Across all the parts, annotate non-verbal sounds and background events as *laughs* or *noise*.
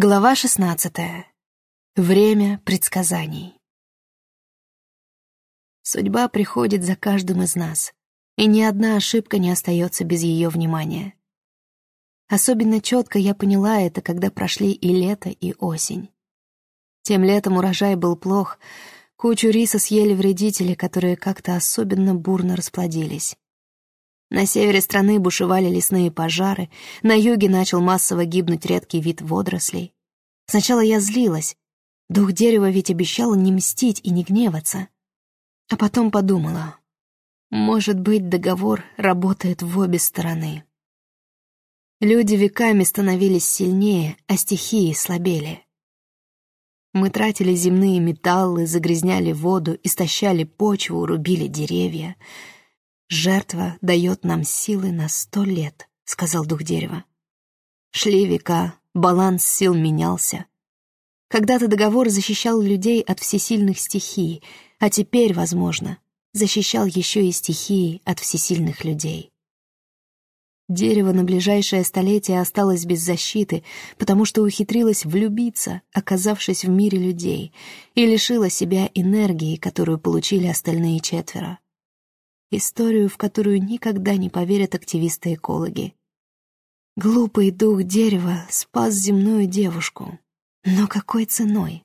Глава шестнадцатая. Время предсказаний. Судьба приходит за каждым из нас, и ни одна ошибка не остается без ее внимания. Особенно четко я поняла это, когда прошли и лето, и осень. Тем летом урожай был плох, кучу риса съели вредители, которые как-то особенно бурно расплодились. На севере страны бушевали лесные пожары, на юге начал массово гибнуть редкий вид водорослей. Сначала я злилась. Дух дерева ведь обещал не мстить и не гневаться. А потом подумала, может быть, договор работает в обе стороны. Люди веками становились сильнее, а стихии слабели. Мы тратили земные металлы, загрязняли воду, истощали почву, рубили деревья — «Жертва дает нам силы на сто лет», — сказал дух дерева. Шли века, баланс сил менялся. Когда-то договор защищал людей от всесильных стихий, а теперь, возможно, защищал еще и стихии от всесильных людей. Дерево на ближайшее столетие осталось без защиты, потому что ухитрилось влюбиться, оказавшись в мире людей, и лишило себя энергии, которую получили остальные четверо. Историю, в которую никогда не поверят активисты-экологи. Глупый дух дерева спас земную девушку. Но какой ценой?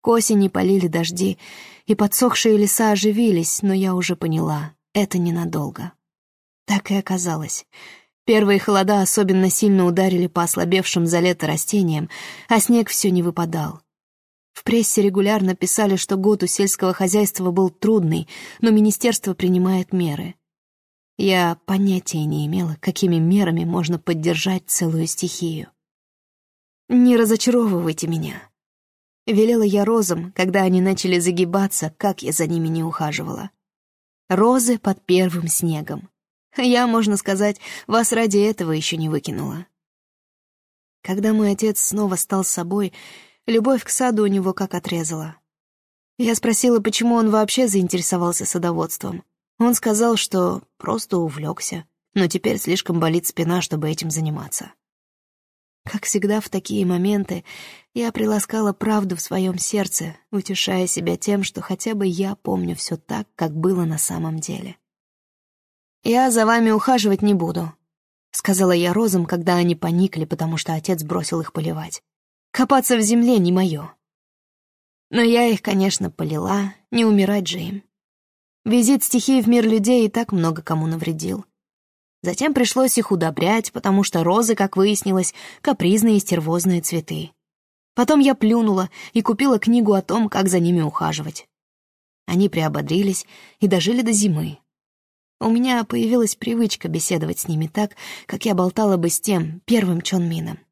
К осени полили дожди, и подсохшие леса оживились, но я уже поняла, это ненадолго. Так и оказалось. Первые холода особенно сильно ударили по ослабевшим за лето растениям, а снег все не выпадал. В прессе регулярно писали, что год у сельского хозяйства был трудный, но министерство принимает меры. Я понятия не имела, какими мерами можно поддержать целую стихию. «Не разочаровывайте меня», — велела я розам, когда они начали загибаться, как я за ними не ухаживала. Розы под первым снегом. Я, можно сказать, вас ради этого еще не выкинула. Когда мой отец снова стал собой, Любовь к саду у него как отрезала. Я спросила, почему он вообще заинтересовался садоводством. Он сказал, что просто увлекся, но теперь слишком болит спина, чтобы этим заниматься. Как всегда в такие моменты я приласкала правду в своем сердце, утешая себя тем, что хотя бы я помню все так, как было на самом деле. «Я за вами ухаживать не буду», — сказала я розам, когда они поникли, потому что отец бросил их поливать. Копаться в земле не мое. Но я их, конечно, полила, не умирать же им. Визит стихии в мир людей и так много кому навредил. Затем пришлось их удобрять, потому что розы, как выяснилось, капризные и стервозные цветы. Потом я плюнула и купила книгу о том, как за ними ухаживать. Они приободрились и дожили до зимы. У меня появилась привычка беседовать с ними так, как я болтала бы с тем первым Чонмином.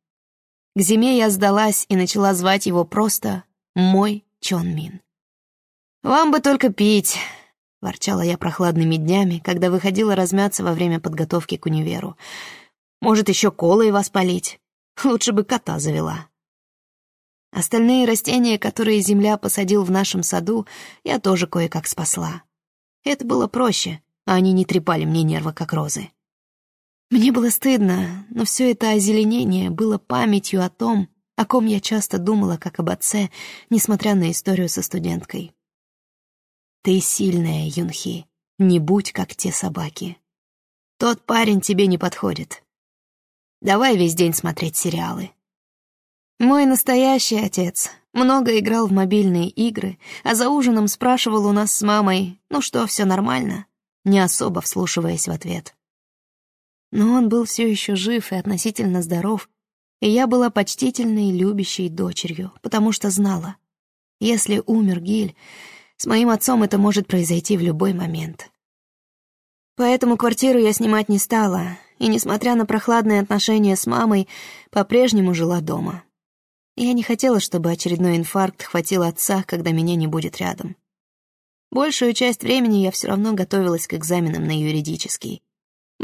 К зиме я сдалась и начала звать его просто «мой Чон Мин». «Вам бы только пить», — ворчала я прохладными днями, когда выходила размяться во время подготовки к универу. «Может, еще колой вас полить? Лучше бы кота завела». Остальные растения, которые земля посадил в нашем саду, я тоже кое-как спасла. Это было проще, а они не трепали мне нервы, как розы. Мне было стыдно, но все это озеленение было памятью о том, о ком я часто думала, как об отце, несмотря на историю со студенткой. Ты сильная, Юнхи, не будь как те собаки. Тот парень тебе не подходит. Давай весь день смотреть сериалы. Мой настоящий отец много играл в мобильные игры, а за ужином спрашивал у нас с мамой, ну что, все нормально, не особо вслушиваясь в ответ. Но он был все еще жив и относительно здоров, и я была почтительной и любящей дочерью, потому что знала, если умер Гиль, с моим отцом это может произойти в любой момент. Поэтому квартиру я снимать не стала, и, несмотря на прохладные отношения с мамой, по-прежнему жила дома. Я не хотела, чтобы очередной инфаркт хватил отца, когда меня не будет рядом. Большую часть времени я все равно готовилась к экзаменам на юридический —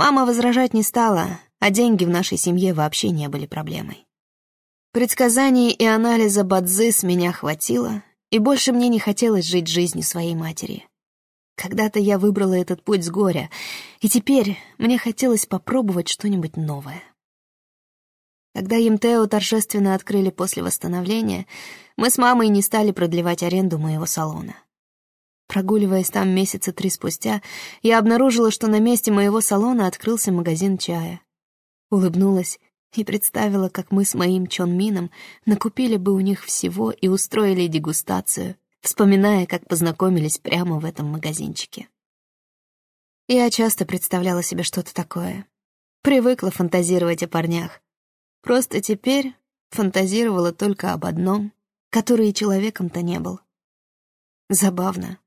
Мама возражать не стала, а деньги в нашей семье вообще не были проблемой. Предсказаний и анализа Бадзы с меня хватило, и больше мне не хотелось жить жизнью своей матери. Когда-то я выбрала этот путь с горя, и теперь мне хотелось попробовать что-нибудь новое. Когда Емтео торжественно открыли после восстановления, мы с мамой не стали продлевать аренду моего салона. Прогуливаясь там месяца три спустя, я обнаружила, что на месте моего салона открылся магазин чая. Улыбнулась и представила, как мы с моим Чон Мином накупили бы у них всего и устроили дегустацию, вспоминая, как познакомились прямо в этом магазинчике. Я часто представляла себе что-то такое. Привыкла фантазировать о парнях. Просто теперь фантазировала только об одном, который человеком-то не был. Забавно.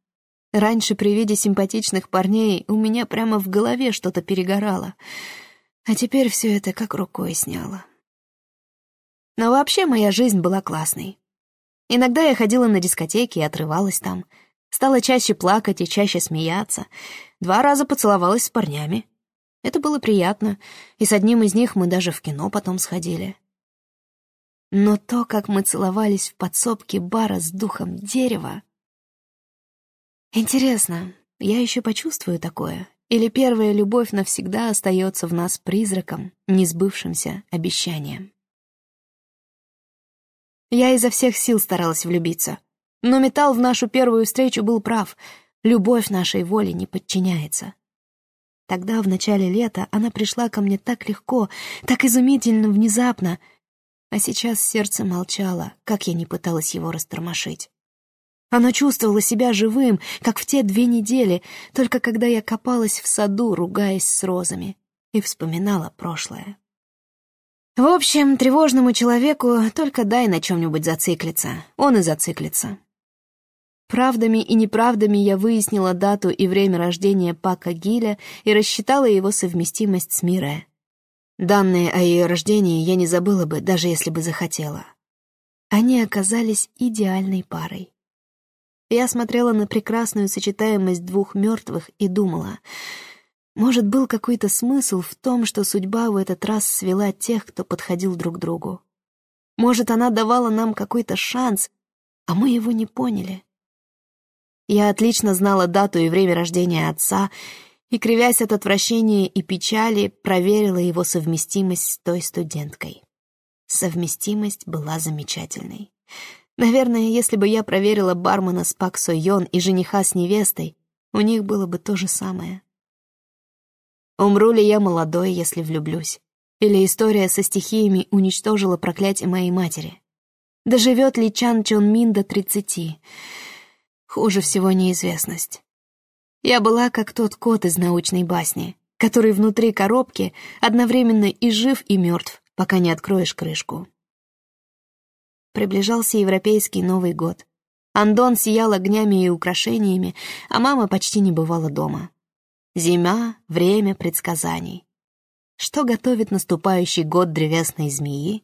Раньше при виде симпатичных парней у меня прямо в голове что-то перегорало — а теперь все это как рукой сняло. Но вообще моя жизнь была классной. Иногда я ходила на дискотеки и отрывалась там. Стала чаще плакать и чаще смеяться. Два раза поцеловалась с парнями. Это было приятно, и с одним из них мы даже в кино потом сходили. Но то, как мы целовались в подсобке бара с духом дерева... Интересно, я еще почувствую такое или первая любовь навсегда остается в нас призраком, несбывшимся обещанием? Я изо всех сил старалась влюбиться. Но металл в нашу первую встречу был прав. Любовь нашей воле не подчиняется. Тогда, в начале лета, она пришла ко мне так легко, так изумительно внезапно. А сейчас сердце молчало, как я не пыталась его растормошить. Оно чувствовало себя живым, как в те две недели, только когда я копалась в саду, ругаясь с розами, и вспоминала прошлое. В общем, тревожному человеку только дай на чем-нибудь зациклиться, он и зациклится. Правдами и неправдами я выяснила дату и время рождения Пака Гиля и рассчитала его совместимость с Мире. Данные о ее рождении я не забыла бы, даже если бы захотела. Они оказались идеальной парой. Я смотрела на прекрасную сочетаемость двух мертвых и думала, может, был какой-то смысл в том, что судьба в этот раз свела тех, кто подходил друг другу. Может, она давала нам какой-то шанс, а мы его не поняли. Я отлично знала дату и время рождения отца, и, кривясь от отвращения и печали, проверила его совместимость с той студенткой. Совместимость была замечательной. Наверное, если бы я проверила бармена с Пак Со и жениха с невестой, у них было бы то же самое. Умру ли я молодой, если влюблюсь? Или история со стихиями уничтожила проклятие моей матери? Доживет ли Чан Чон Мин до тридцати? Хуже всего неизвестность. Я была как тот кот из научной басни, который внутри коробки одновременно и жив, и мертв, пока не откроешь крышку. Приближался европейский Новый год. Андон сиял огнями и украшениями, а мама почти не бывала дома. Зима — время предсказаний. Что готовит наступающий год древесной змеи?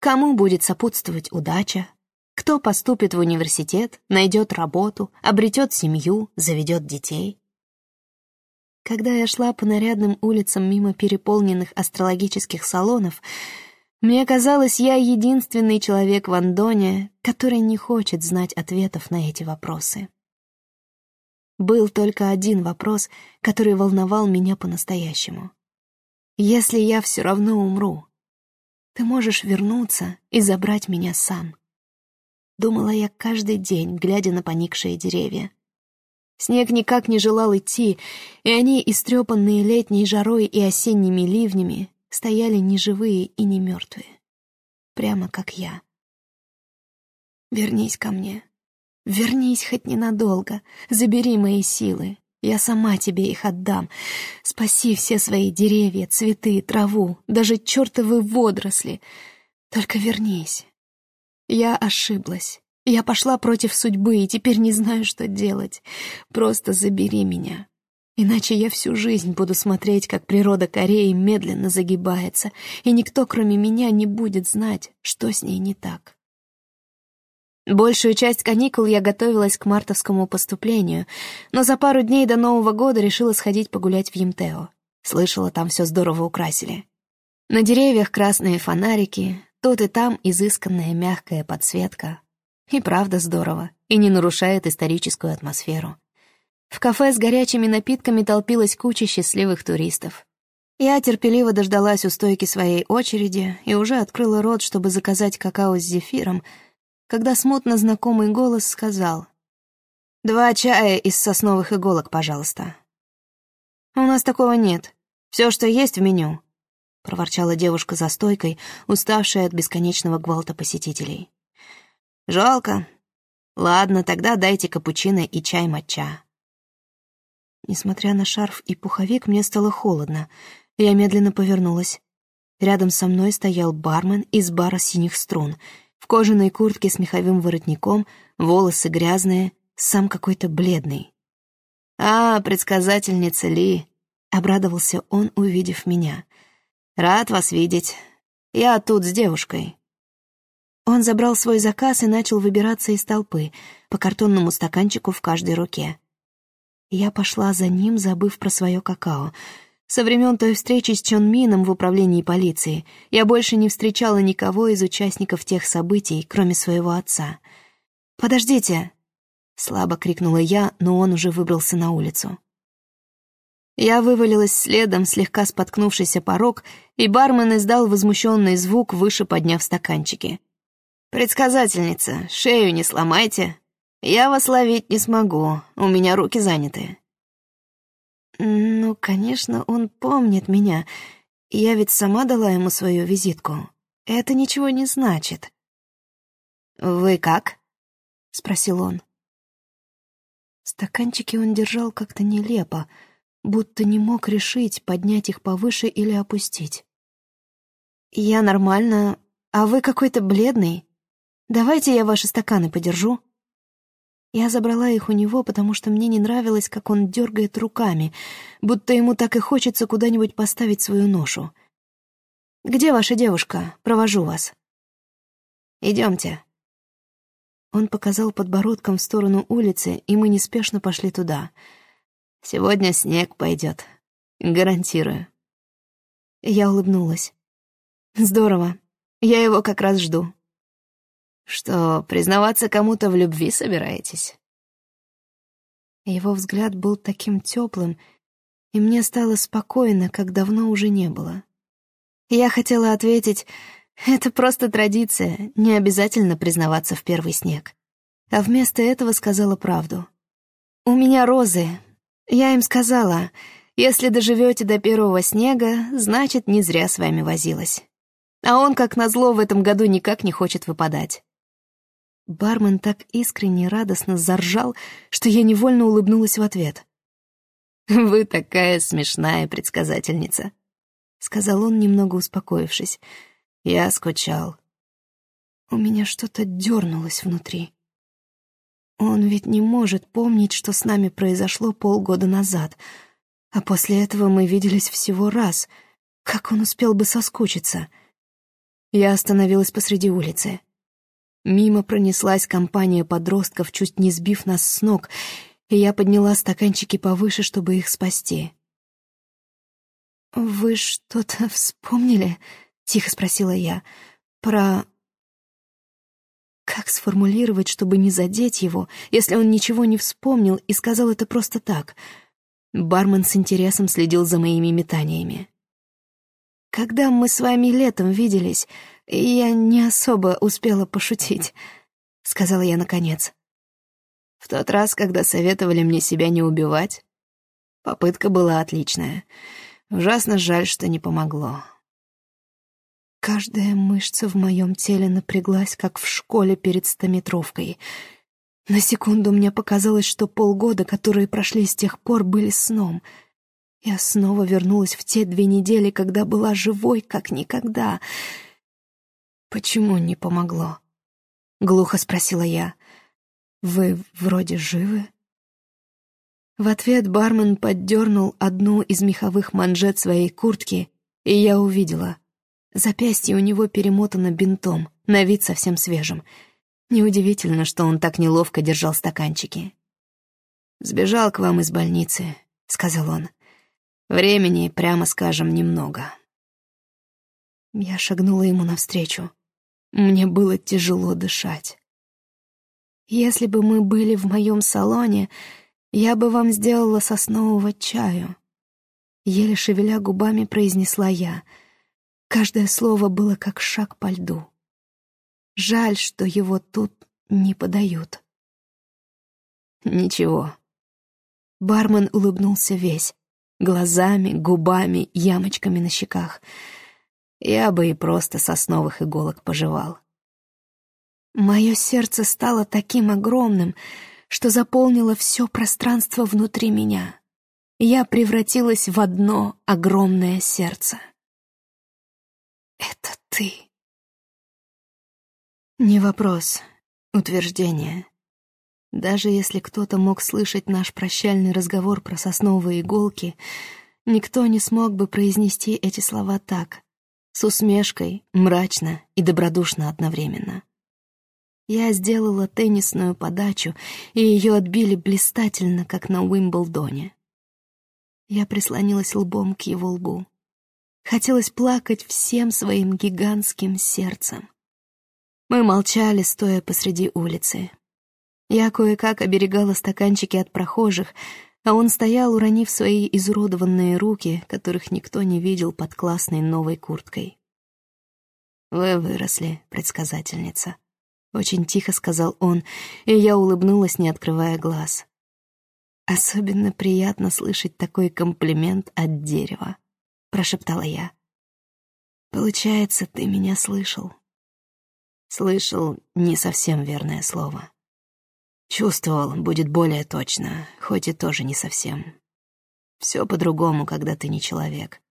Кому будет сопутствовать удача? Кто поступит в университет, найдет работу, обретет семью, заведет детей? Когда я шла по нарядным улицам мимо переполненных астрологических салонов, мне казалось, я единственный человек в Андоне, который не хочет знать ответов на эти вопросы. Был только один вопрос, который волновал меня по-настоящему. Если я все равно умру, ты можешь вернуться и забрать меня сам. Думала я каждый день, глядя на поникшие деревья. Снег никак не желал идти, и они, истрепанные летней жарой и осенними ливнями, стояли ни живые и не мертвые. Прямо как я. Вернись ко мне. Вернись хоть ненадолго. Забери мои силы. Я сама тебе их отдам. Спаси все свои деревья, цветы, траву, даже чертовы водоросли. Только вернись. Я ошиблась. Я пошла против судьбы и теперь не знаю, что делать. Просто забери меня. Иначе я всю жизнь буду смотреть, как природа Кореи медленно загибается, и никто, кроме меня, не будет знать, что с ней не так. Большую часть каникул я готовилась к мартовскому поступлению, но за пару дней до Нового года решила сходить погулять в Емтео. Слышала, там все здорово украсили. На деревьях красные фонарики, тут и там изысканная мягкая подсветка. И правда здорово, и не нарушает историческую атмосферу. В кафе с горячими напитками толпилась куча счастливых туристов. Я терпеливо дождалась у стойки своей очереди и уже открыла рот, чтобы заказать какао с зефиром, когда смутно знакомый голос сказал «Два чая из сосновых иголок, пожалуйста». «У нас такого нет. Все, что есть в меню», — проворчала девушка за стойкой, уставшая от бесконечного гвалта посетителей. «Жалко. Ладно, тогда дайте капучино и чай матча». Несмотря на шарф и пуховик, мне стало холодно. Я медленно повернулась. Рядом со мной стоял бармен из бара «Синих струн», в кожаной куртке с меховым воротником, волосы грязные, сам какой-то бледный. «А, предсказательница Ли!» — обрадовался он, увидев меня. «Рад вас видеть. Я тут с девушкой». Он забрал свой заказ и начал выбираться из толпы, по картонному стаканчику в каждой руке. Я пошла за ним, забыв про свое какао. Со времен той встречи с Чон Мином в управлении полиции я больше не встречала никого из участников тех событий, кроме своего отца. «Подождите!» — слабо крикнула я, но он уже выбрался на улицу. Я вывалилась следом, слегка споткнувшийся порог, и бармен издал возмущенный звук, выше подняв стаканчики. «Предсказательница, шею не сломайте!» Я вас ловить не смогу, у меня руки заняты. Ну, конечно, он помнит меня. Я ведь сама дала ему свою визитку. Это ничего не значит. «Вы как?» — спросил он. Стаканчики он держал как-то нелепо, будто не мог решить, поднять их повыше или опустить. «Я нормально, а вы какой-то бледный. Давайте я ваши стаканы подержу». Я забрала их у него, потому что мне не нравилось, как он дергает руками, будто ему так и хочется куда-нибудь поставить свою ношу. «Где ваша девушка? Провожу вас». «Идемте». Он показал подбородком в сторону улицы, и мы неспешно пошли туда. «Сегодня снег пойдет. Гарантирую». Я улыбнулась. «Здорово. Я его как раз жду». Что, признаваться кому-то в любви собираетесь? Его взгляд был таким теплым, и мне стало спокойно, как давно уже не было. Я хотела ответить, это просто традиция, не обязательно признаваться в первый снег. А вместо этого сказала правду. «У меня розы. Я им сказала, если доживете до первого снега, значит, не зря с вами возилась. А он, как назло, в этом году никак не хочет выпадать. Бармен так искренне радостно заржал, что я невольно улыбнулась в ответ. «Вы такая смешная предсказательница», — сказал он, немного успокоившись. «Я скучал». У меня что-то дернулось внутри. Он ведь не может помнить, что с нами произошло полгода назад, а после этого мы виделись всего раз. Как он успел бы соскучиться? Я остановилась посреди улицы. Мимо пронеслась компания подростков, чуть не сбив нас с ног, и я подняла стаканчики повыше, чтобы их спасти. «Вы что-то вспомнили?» — тихо спросила я. «Про...» Как сформулировать, чтобы не задеть его, если он ничего не вспомнил и сказал это просто так? Бармен с интересом следил за моими метаниями. «Когда мы с вами летом виделись, «Я не особо успела пошутить», — сказала я наконец. «В тот раз, когда советовали мне себя не убивать, попытка была отличная. Ужасно жаль, что не помогло». Каждая мышца в моем теле напряглась, как в школе перед стометровкой. На секунду мне показалось, что полгода, которые прошли с тех пор, были сном. Я снова вернулась в те две недели, когда была живой, как никогда — «Почему не помогло?» — глухо спросила я. «Вы вроде живы?» В ответ бармен поддернул одну из меховых манжет своей куртки, и я увидела. Запястье у него перемотано бинтом, на вид совсем свежим. Неудивительно, что он так неловко держал стаканчики. «Сбежал к вам из больницы», — сказал он. «Времени, прямо скажем, немного». Я шагнула ему навстречу. Мне было тяжело дышать. Если бы мы были в моем салоне, я бы вам сделала соснового чаю. Еле шевеля губами произнесла я. Каждое слово было как шаг по льду. Жаль, что его тут не подают. Ничего. Бармен улыбнулся весь. Глазами, губами, ямочками на щеках. Я бы и просто сосновых иголок пожевал. Мое сердце стало таким огромным, что заполнило все пространство внутри меня. Я превратилась в одно огромное сердце. «Это ты». Не вопрос, утверждение. Даже если кто-то мог слышать наш прощальный разговор про сосновые иголки, никто не смог бы произнести эти слова так, с усмешкой, мрачно и добродушно одновременно. Я сделала теннисную подачу, и ее отбили блистательно, как на Уимблдоне. Я прислонилась лбом к его лбу. Хотелось плакать всем своим гигантским сердцем. Мы молчали, стоя посреди улицы. Я кое-как оберегала стаканчики от прохожих, а он стоял, уронив свои изуродованные руки, которых никто не видел под классной новой курткой. «Вы выросли, предсказательница», — очень тихо сказал он, и я улыбнулась, не открывая глаз. «Особенно приятно слышать такой комплимент от дерева», — прошептала я. «Получается, ты меня слышал». Слышал не совсем верное слово. Чувствовал, будет более точно, хоть и тоже не совсем. Все по-другому, когда ты не человек.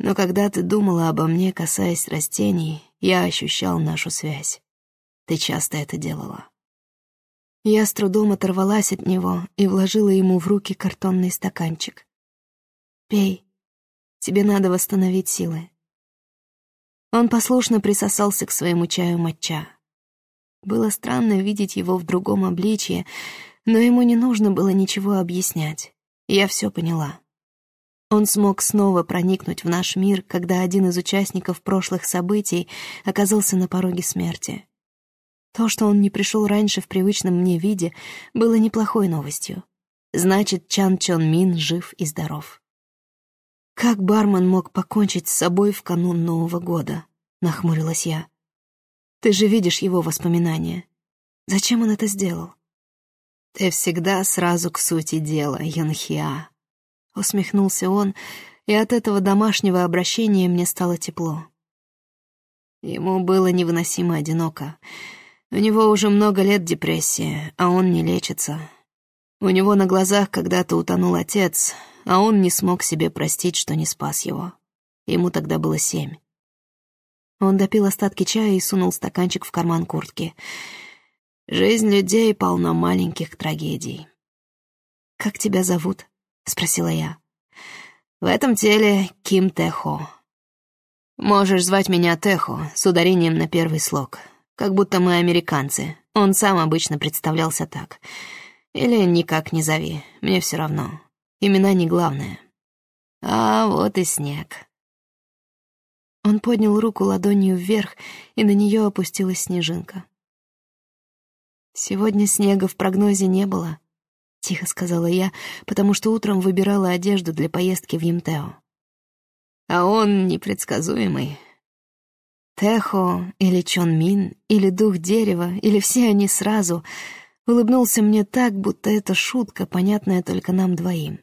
Но когда ты думала обо мне, касаясь растений, я ощущал нашу связь. Ты часто это делала. Я с трудом оторвалась от него и вложила ему в руки картонный стаканчик. «Пей. Тебе надо восстановить силы». Он послушно присосался к своему чаю матча. Было странно видеть его в другом обличье, но ему не нужно было ничего объяснять. Я все поняла. Он смог снова проникнуть в наш мир, когда один из участников прошлых событий оказался на пороге смерти. То, что он не пришел раньше в привычном мне виде, было неплохой новостью. Значит, Чан Чон Мин жив и здоров. «Как бармен мог покончить с собой в канун Нового года?» — нахмурилась я. «Ты же видишь его воспоминания. Зачем он это сделал?» «Ты всегда сразу к сути дела, Янхиа», — усмехнулся он, и от этого домашнего обращения мне стало тепло. Ему было невыносимо одиноко. У него уже много лет депрессия, а он не лечится. У него на глазах когда-то утонул отец, а он не смог себе простить, что не спас его. Ему тогда было семь. Он допил остатки чая и сунул стаканчик в карман куртки. Жизнь людей полна маленьких трагедий. «Как тебя зовут?» — спросила я. «В этом теле Ким Техо. Можешь звать меня Техо с ударением на первый слог как будто мы американцы. Он сам обычно представлялся так. Или никак не зови, мне все равно. Имена не главное. А вот и снег. Он поднял руку ладонью вверх, и на нее опустилась снежинка. «Сегодня снега в прогнозе не было», — тихо сказала я, потому что утром выбирала одежду для поездки в Емтео. «А он непредсказуемый», Техо или Чон Мин, или Дух Дерева, или все они сразу, улыбнулся мне так, будто это шутка, понятная только нам двоим.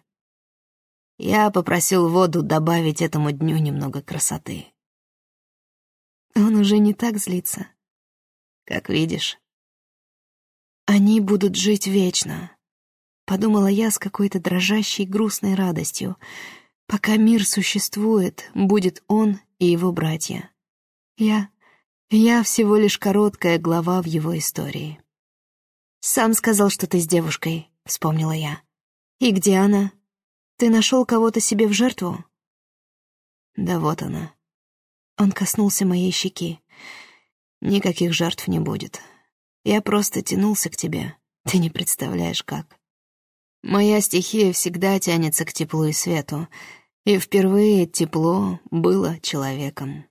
Я попросил воду добавить этому дню немного красоты. Он уже не так злится. Как видишь. Они будут жить вечно, подумала я с какой-то дрожащей грустной радостью. Пока мир существует, будет он и его братья. Я... я всего лишь короткая глава в его истории. «Сам сказал, что ты с девушкой», — вспомнила я. «И где она? Ты нашел кого-то себе в жертву?» «Да вот она». Он коснулся моей щеки. «Никаких жертв не будет. Я просто тянулся к тебе. Ты не представляешь, как. Моя стихия всегда тянется к теплу и свету, и впервые тепло было человеком.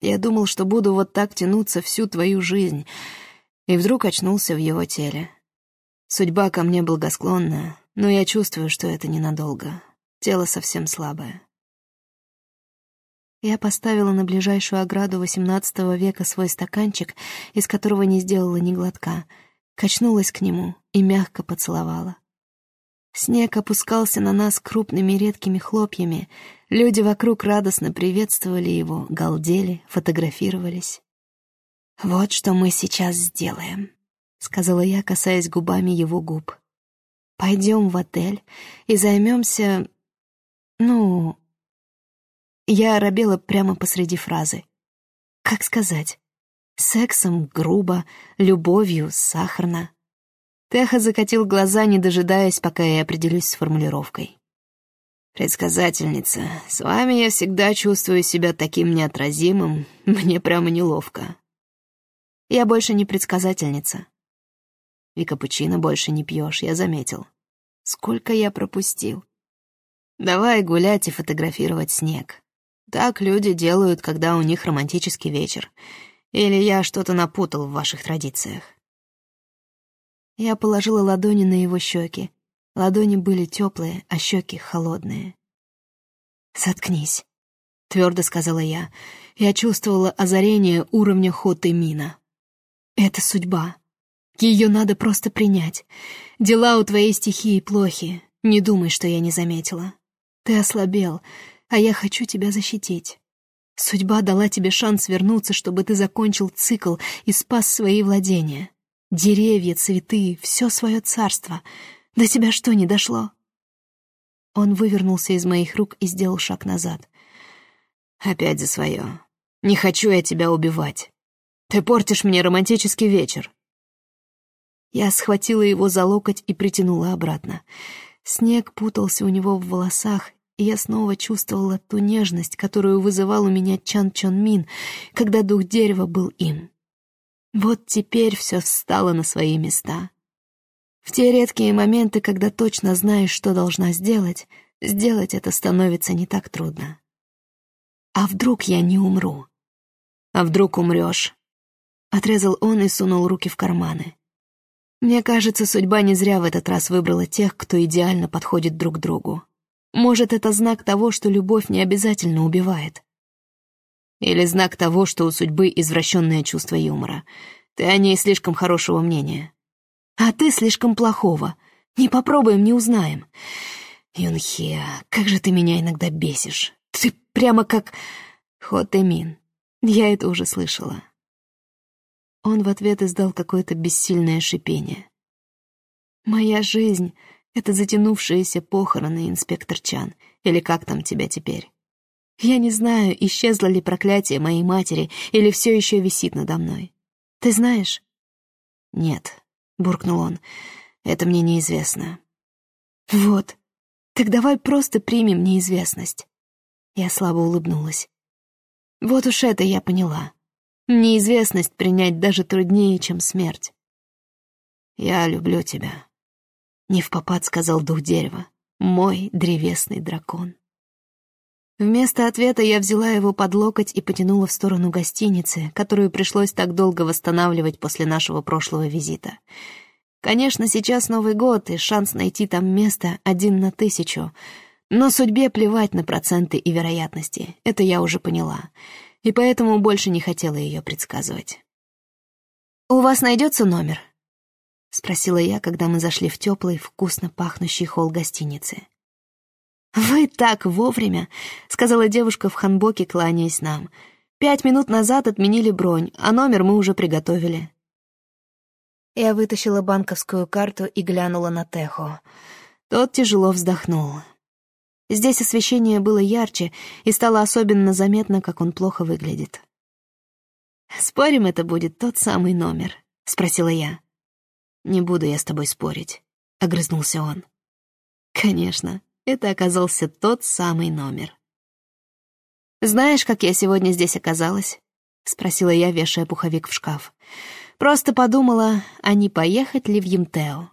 Я думал, что буду вот так тянуться всю твою жизнь, и вдруг очнулся в его теле. Судьба ко мне благосклонна, но я чувствую, что это ненадолго. Тело совсем слабое. Я поставила на ближайшую ограду XVIII века свой стаканчик, из которого не сделала ни глотка, качнулась к нему и мягко поцеловала. Снег опускался на нас крупными редкими хлопьями, люди вокруг радостно приветствовали его, галдели, фотографировались. «Вот что мы сейчас сделаем», — сказала я, касаясь губами его губ. «Пойдем в отель и займемся... ну, я оробела прямо посреди фразы. Как сказать? Сексом грубо, любовью сахарно. Теха закатил глаза, не дожидаясь, пока я определюсь с формулировкой. «Предсказательница, с вами я всегда чувствую себя таким неотразимым, *laughs* мне прямо неловко». «Я больше не предсказательница». «И капучино больше не пьешь, я заметил. Сколько я пропустил. Давай гулять и фотографировать снег. Так люди делают, когда у них романтический вечер. Или я что-то напутал в ваших традициях. Я положила ладони на его щеки. Ладони были теплые, а щеки холодные. «Заткнись», — твердо сказала я. Я чувствовала озарение уровня Хоты Мина. «Это судьба. Ее надо просто принять. Дела у твоей стихии плохи. Не думай, что я не заметила. Ты ослабел, а я хочу тебя защитить. Судьба дала тебе шанс вернуться, чтобы ты закончил цикл и спас свои владения. Деревья, цветы, все свое царство. До тебя что, не дошло?» Он вывернулся из моих рук и сделал шаг назад. «Опять за свое. Не хочу я тебя убивать. Ты портишь мне романтический вечер». Я схватила его за локоть и притянула обратно. Снег путался у него в волосах, я снова чувствовала ту нежность, которую вызывал у меня Чан Чон Мин, когда дух дерева был им. Вот теперь все встало на свои места. В те редкие моменты, когда точно знаешь, что должна сделать, сделать это становится не так трудно. А вдруг я не умру? А вдруг умрешь? Отрезал он и сунул руки в карманы. Мне кажется, судьба не зря в этот раз выбрала тех, кто идеально подходит друг другу. Может, это знак того, что любовь не обязательно убивает. Или знак того, что у судьбы извращенное чувство юмора. Ты о ней слишком хорошего мнения. А ты слишком плохого. Не попробуем, не узнаем. Юнхе, как же ты меня иногда бесишь. Ты прямо как... Хотэмин. Я это уже слышала. Он в ответ издал какое-то бессильное шипение. «Моя жизнь это затянувшиеся похороны, инспектор Чан, или как там тебя теперь. Я не знаю, исчезло ли проклятие моей матери или все еще висит надо мной. Ты знаешь? Нет, буркнул он, это мне неизвестно. Вот, так давай просто примем неизвестность. Я слабо улыбнулась. Вот уж это я поняла. Неизвестность принять даже труднее, чем смерть. Я люблю тебя, не в попад сказал дух дерева. Мой древесный дракон. Вместо ответа я взяла его под локоть и потянула в сторону гостиницы, которую пришлось так долго восстанавливать после нашего прошлого визита. Конечно, сейчас Новый год, и шанс найти там место один на тысячу. Но судьбе плевать на проценты и вероятности, это я уже поняла. И поэтому больше не хотела ее предсказывать. «У вас найдется номер?» — спросила я, когда мы зашли в теплый, вкусно пахнущий холл гостиницы. «Вы так вовремя!» — сказала девушка в ханбоке, кланяясь нам. «Пять минут назад отменили бронь, а номер мы уже приготовили». Я вытащила банковскую карту и глянула на Техо. Тот тяжело вздохнул. Здесь освещение было ярче, и стало особенно заметно, как он плохо выглядит. «Спорим, это будет тот самый номер?» — спросила я. «Не буду я с тобой спорить», — огрызнулся он. Конечно, это оказался тот самый номер. «Знаешь, как я сегодня здесь оказалась?» — спросила я, вешая пуховик в шкаф. «Просто подумала, а не поехать ли в Емтео?»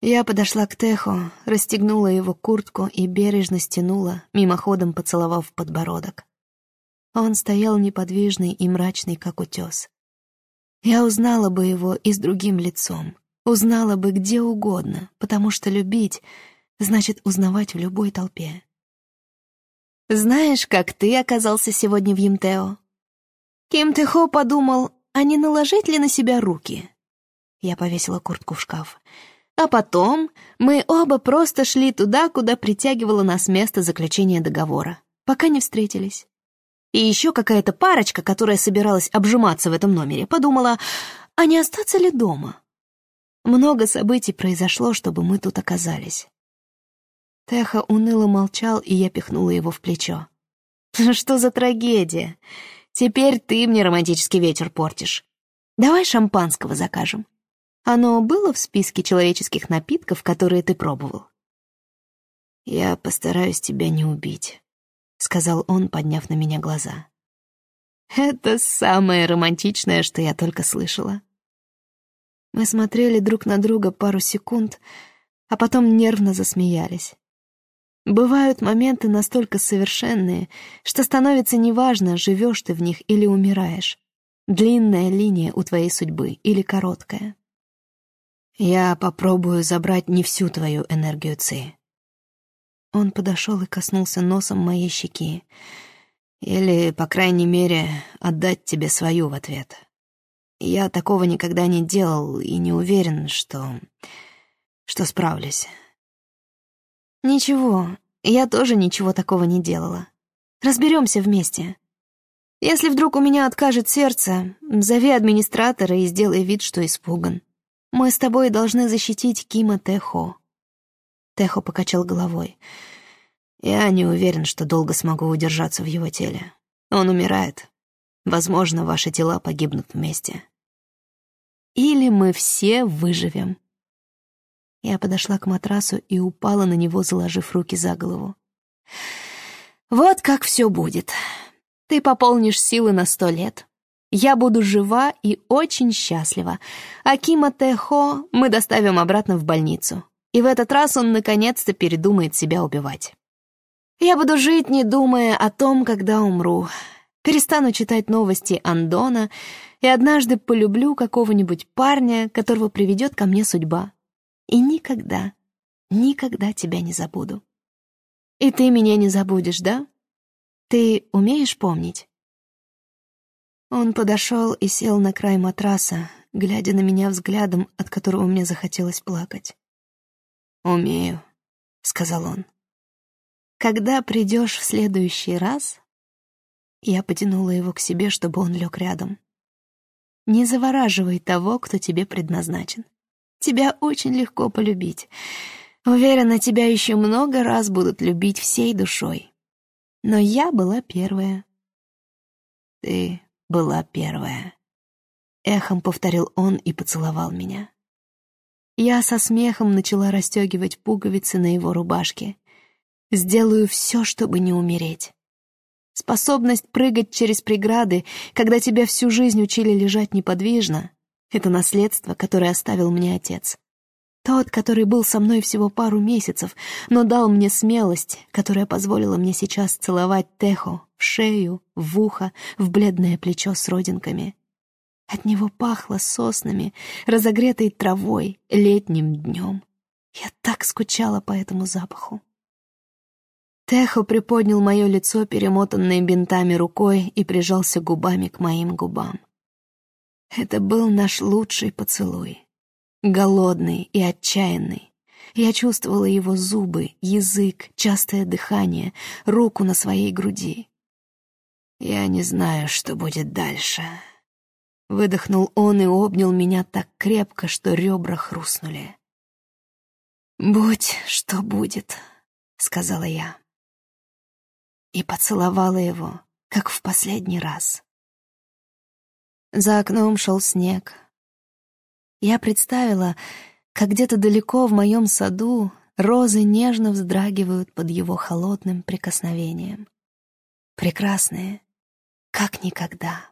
Я подошла к Теху, расстегнула его куртку и бережно стянула, мимоходом поцеловав подбородок. Он стоял неподвижный и мрачный, как утес. Я узнала бы его и с другим лицом, узнала бы где угодно, потому что любить значит узнавать в любой толпе. «Знаешь, как ты оказался сегодня в Емтео?» Ким Тэхо подумал, а не наложить ли на себя руки? Я повесила куртку в шкаф. А потом мы оба просто шли туда, куда притягивало нас место заключения договора, пока не встретились. И еще какая-то парочка, которая собиралась обжиматься в этом номере, подумала, а не остаться ли дома? Много событий произошло, чтобы мы тут оказались. Теха уныло молчал, и я пихнула его в плечо. «Что за трагедия? Теперь ты мне романтический вечер портишь. Давай шампанского закажем. Оно было в списке человеческих напитков, которые ты пробовал?» «Я постараюсь тебя не убить», — сказал он, подняв на меня глаза. «Это самое романтичное, что я только слышала». Мы смотрели друг на друга пару секунд, а потом нервно засмеялись. Бывают моменты настолько совершенные, что становится неважно, живешь ты в них или умираешь. Длинная линия у твоей судьбы или короткая. Я попробую забрать не всю твою энергию Ци. Он подошел и коснулся носом моей щеки. Или, по крайней мере, отдать тебе свою в ответ. Я такого никогда не делал и не уверен, что... что справлюсь. Ничего, я тоже ничего такого не делала. Разберемся вместе. Если вдруг у меня откажет сердце, зови администратора и сделай вид, что испуган. Мы с тобой должны защитить Кима Техо. Техо покачал головой. Я не уверен, что долго смогу удержаться в его теле. Он умирает. Возможно, ваши тела погибнут вместе. Или мы все выживем. Я подошла к матрасу и упала на него, заложив руки за голову. Вот как все будет. Ты пополнишь силы на сто лет. Я буду жива и очень счастлива. А Кима Техо мы доставим обратно в больницу. И в этот раз он наконец-то передумает себя убивать. Я буду жить, не думая о том, когда умру. Перестану читать новости Андона и однажды полюблю какого-нибудь парня, которого приведет ко мне судьба и никогда, никогда тебя не забуду. И ты меня не забудешь, да? Ты умеешь помнить?» Он подошел и сел на край матраса, глядя на меня взглядом, от которого мне захотелось плакать. «Умею», — сказал он. «Когда придешь в следующий раз...» Я потянула его к себе, чтобы он лег рядом. «Не завораживай того, кто тебе предназначен. Тебя очень легко полюбить. Уверена, тебя еще много раз будут любить всей душой. Но я была первая. Ты была первая. Эхом повторил он и поцеловал меня. Я со смехом начала расстегивать пуговицы на его рубашке. Сделаю все, чтобы не умереть. Способность прыгать через преграды, когда тебя всю жизнь учили лежать неподвижно, это наследство, которое оставил мне отец. Тот, который был со мной всего пару месяцев, но дал мне смелость, которая позволила мне сейчас целовать Техо в шею, в ухо, в бледное плечо с родинками. От него пахло соснами, разогретой травой, летним днем. Я так скучала по этому запаху. Техо приподнял мое лицо, перемотанное бинтами рукой, и прижался губами к моим губам. Это был наш лучший поцелуй. Голодный и отчаянный. Я чувствовала его зубы, язык, частое дыхание, руку на своей груди. «Я не знаю, что будет дальше». Выдохнул он и обнял меня так крепко, что ребра хрустнули. «Будь, что будет», — сказала я. И поцеловала его, как в последний раз. За окном шел снег. Я представила, как где-то далеко в моем саду розы нежно вздрагивают под его холодным прикосновением. Прекрасные, как никогда.